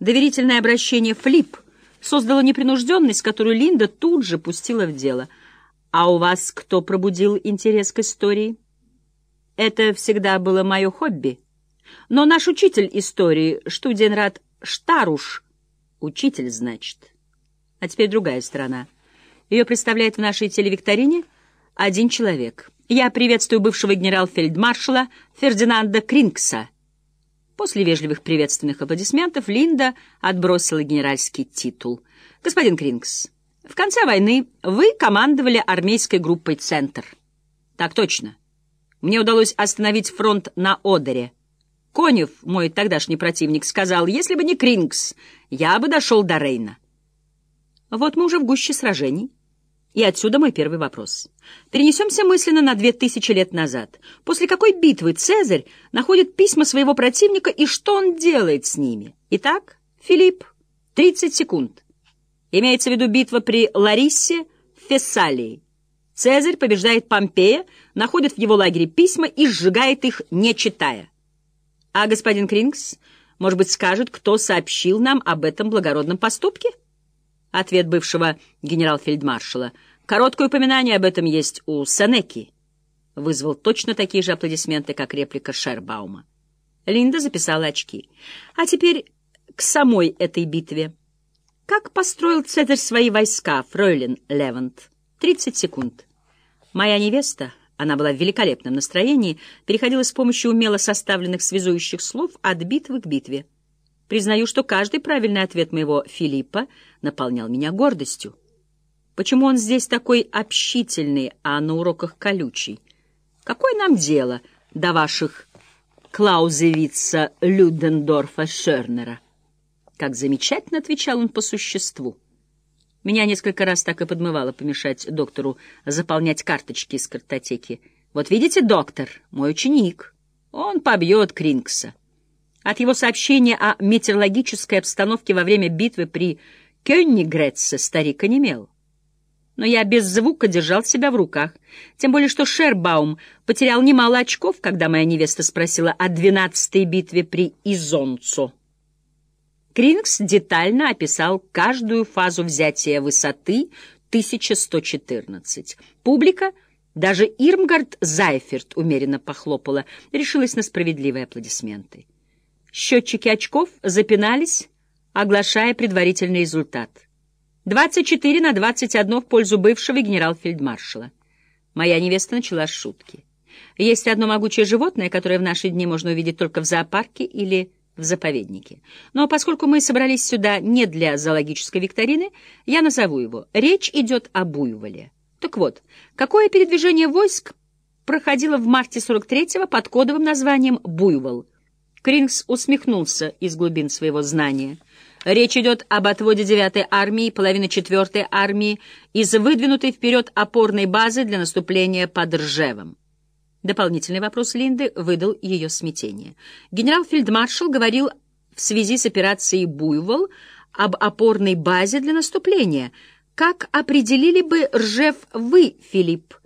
Доверительное обращение «флип» создало непринужденность, которую Линда тут же пустила в дело. «А у вас кто пробудил интерес к истории?» «Это всегда было мое хобби. Но наш учитель истории, Штуденрат Штаруш, учитель, значит. А теперь другая сторона. Ее представляет в нашей телевикторине один человек. Я приветствую бывшего генерал-фельдмаршала Фердинанда Крингса». После вежливых приветственных аплодисментов Линда отбросила генеральский титул. «Господин Крингс, в конце войны вы командовали армейской группой «Центр». «Так точно. Мне удалось остановить фронт на Одере. Конев, мой тогдашний противник, сказал, если бы не Крингс, я бы дошел до Рейна». Вот мы уже в гуще сражений. И отсюда мой первый вопрос. Перенесемся мысленно на две тысячи лет назад. После какой битвы Цезарь находит письма своего противника и что он делает с ними? Итак, Филипп, 30 секунд. Имеется в виду битва при Лариссе в Фессалии. Цезарь побеждает Помпея, находит в его лагере письма и сжигает их, не читая. А господин Крингс, может быть, скажет, кто сообщил нам об этом благородном поступке? Ответ бывшего генерал-фельдмаршала. Короткое упоминание об этом есть у Сенеки. Вызвал точно такие же аплодисменты, как реплика Шербаума. Линда записала очки. А теперь к самой этой битве. Как построил Цезарь свои войска, фройлен Левант? Тридцать секунд. Моя невеста, она была в великолепном настроении, переходила с помощью умело составленных связующих слов от битвы к битве. Признаю, что каждый правильный ответ моего Филиппа наполнял меня гордостью. Почему он здесь такой общительный, а на уроках колючий? Какое нам дело до ваших Клаузевица Людендорфа Шернера? Как замечательно отвечал он по существу. Меня несколько раз так и подмывало помешать доктору заполнять карточки из картотеки. Вот видите, доктор, мой ученик, он побьет Крингса. От его сообщения о метеорологической обстановке во время битвы при Кённигретце старик онемел. Но я без звука держал себя в руках, тем более что Шербаум потерял немало очков, когда моя невеста спросила о двенадцатой битве при Изонцо. Крингс детально описал каждую фазу взятия высоты 1114. Публика, даже Ирмгард Зайферт умеренно похлопала, решилась на справедливые аплодисменты. Счетчики очков запинались, оглашая предварительный результат. 24 на 21 в пользу бывшего генерал-фельдмаршала. Моя невеста начала с шутки. Есть одно могучее животное, которое в наши дни можно увидеть только в зоопарке или в заповеднике. Но поскольку мы собрались сюда не для зоологической викторины, я назову его. Речь идет о буйволе. Так вот, какое передвижение войск проходило в марте 43-го под кодовым названием «Буйвол»? Крингс усмехнулся из глубин своего знания. Речь идет об отводе 9-й армии половины 4-й армии из выдвинутой вперед опорной базы для наступления под Ржевом. Дополнительный вопрос Линды выдал ее смятение. Генерал-фельдмаршал говорил в связи с операцией «Буйвол» об опорной базе для наступления. Как определили бы Ржев вы, Филипп?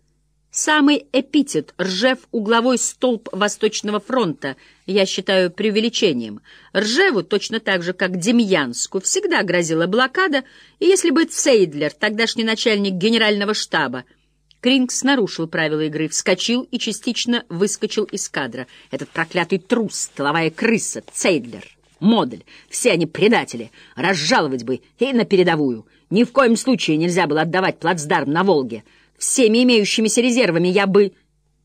Самый эпитет «Ржев — угловой столб Восточного фронта» я считаю преувеличением. Ржеву, точно так же, как Демьянску, всегда грозила блокада, и если бы Цейдлер, тогдашний начальник генерального штаба, Крингс нарушил правила игры, вскочил и частично выскочил из кадра. Этот проклятый трус, тыловая крыса, Цейдлер, Модель, все они предатели, разжаловать бы и на передовую. Ни в коем случае нельзя было отдавать плацдарм на Волге. Всеми имеющимися резервами я бы